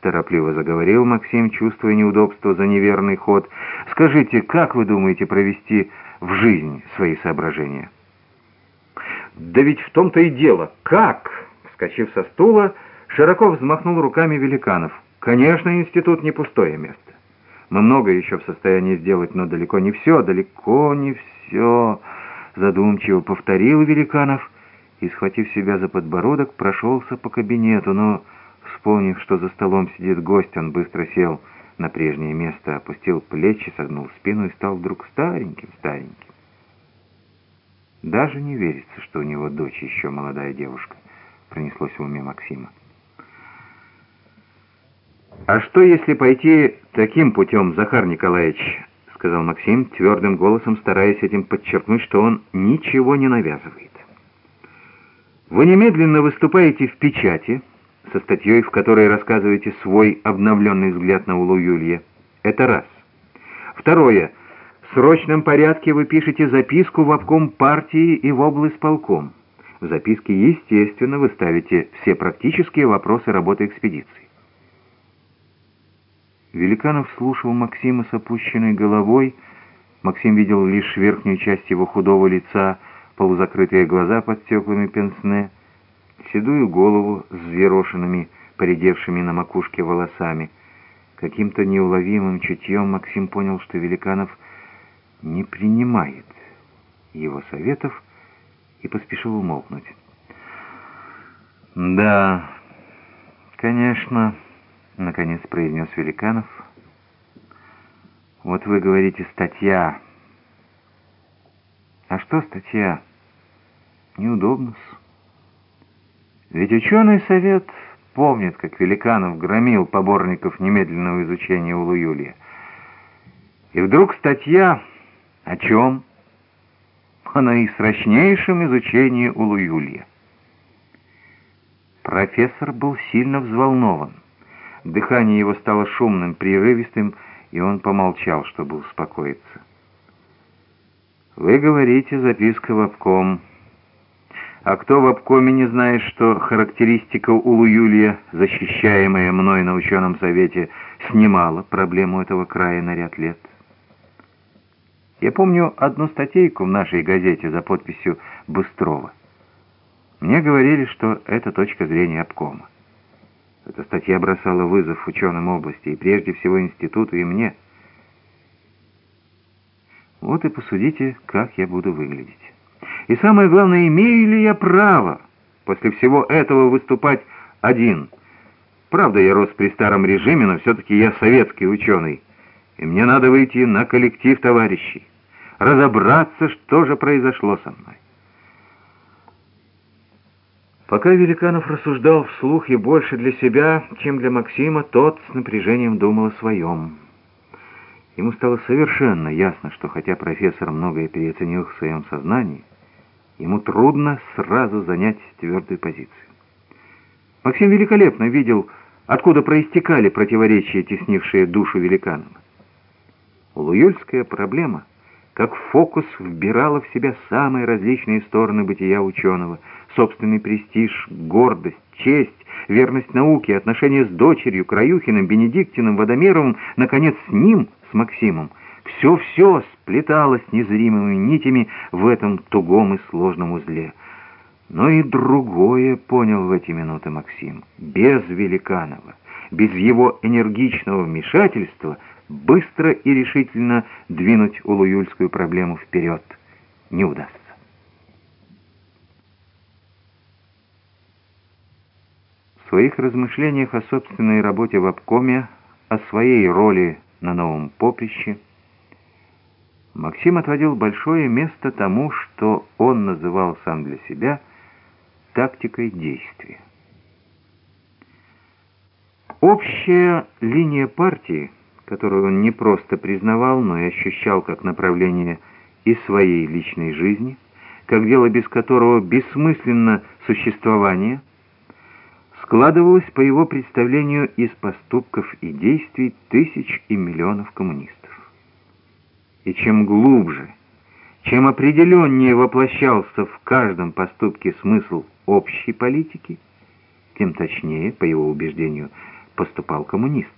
— торопливо заговорил Максим, чувствуя неудобство за неверный ход. «Скажите, как вы думаете провести в жизнь свои соображения?» «Да ведь в том-то и дело. Как?» Вскочив со стула, широко взмахнул руками Великанов. «Конечно, институт не пустое место. Мы многое еще в состоянии сделать, но далеко не все, далеко не все», — задумчиво повторил Великанов и, схватив себя за подбородок, прошелся по кабинету, но... Вспомнив, что за столом сидит гость, он быстро сел на прежнее место, опустил плечи, согнул спину и стал вдруг стареньким-стареньким. Даже не верится, что у него дочь еще молодая девушка, пронеслось в уме Максима. «А что, если пойти таким путем, Захар Николаевич?» — сказал Максим, твердым голосом стараясь этим подчеркнуть, что он ничего не навязывает. «Вы немедленно выступаете в печати» со статьей, в которой рассказываете свой обновленный взгляд на Улу Юлье. Это раз. Второе. В срочном порядке вы пишете записку в обком партии и в облсполком. В записке, естественно, вы ставите все практические вопросы работы экспедиции. Великанов слушал Максима с опущенной головой. Максим видел лишь верхнюю часть его худого лица, полузакрытые глаза под стеклами пенсне — седую голову с взъерошенными, поредевшими на макушке волосами. Каким-то неуловимым чутьем Максим понял, что Великанов не принимает его советов и поспешил умолкнуть. «Да, конечно», — наконец произнес Великанов. «Вот вы говорите статья. А что статья? Неудобно-с». Ведь ученый совет помнит, как Великанов громил поборников немедленного изучения Улу Юлия. И вдруг статья о чем? О наисрочнейшем изучении Улу Юлия. Профессор был сильно взволнован. Дыхание его стало шумным, прерывистым, и он помолчал, чтобы успокоиться. «Вы говорите, записка в обком». А кто в обкоме не знает, что характеристика Улу Юлия, защищаемая мной на ученом совете, снимала проблему этого края на ряд лет? Я помню одну статейку в нашей газете за подписью Быстрова. Мне говорили, что это точка зрения обкома. Эта статья бросала вызов ученым области, и прежде всего институту и мне. Вот и посудите, как я буду выглядеть. И самое главное, имею ли я право после всего этого выступать один? Правда, я рос при старом режиме, но все-таки я советский ученый, и мне надо выйти на коллектив товарищей, разобраться, что же произошло со мной. Пока Великанов рассуждал вслух и больше для себя, чем для Максима, тот с напряжением думал о своем. Ему стало совершенно ясно, что хотя профессор многое переоценил в своем сознании, Ему трудно сразу занять твердую позицию. Максим великолепно видел, откуда проистекали противоречия, теснившие душу Великанова. Улуюльская проблема, как фокус, вбирала в себя самые различные стороны бытия ученого, собственный престиж, гордость, честь, верность науке, отношения с дочерью, Краюхиным, Бенедиктиным, Водомеровым, наконец, с ним, с Максимом, все-все сплеталось незримыми нитями в этом тугом и сложном узле. Но и другое понял в эти минуты Максим. Без Великанова, без его энергичного вмешательства быстро и решительно двинуть улуюльскую проблему вперед не удастся. В своих размышлениях о собственной работе в обкоме, о своей роли на новом поприще – Максим отводил большое место тому, что он называл сам для себя тактикой действия. Общая линия партии, которую он не просто признавал, но и ощущал как направление и своей личной жизни, как дело, без которого бессмысленно существование, складывалась по его представлению из поступков и действий тысяч и миллионов коммунистов. И чем глубже, чем определеннее воплощался в каждом поступке смысл общей политики, тем точнее, по его убеждению, поступал коммунист.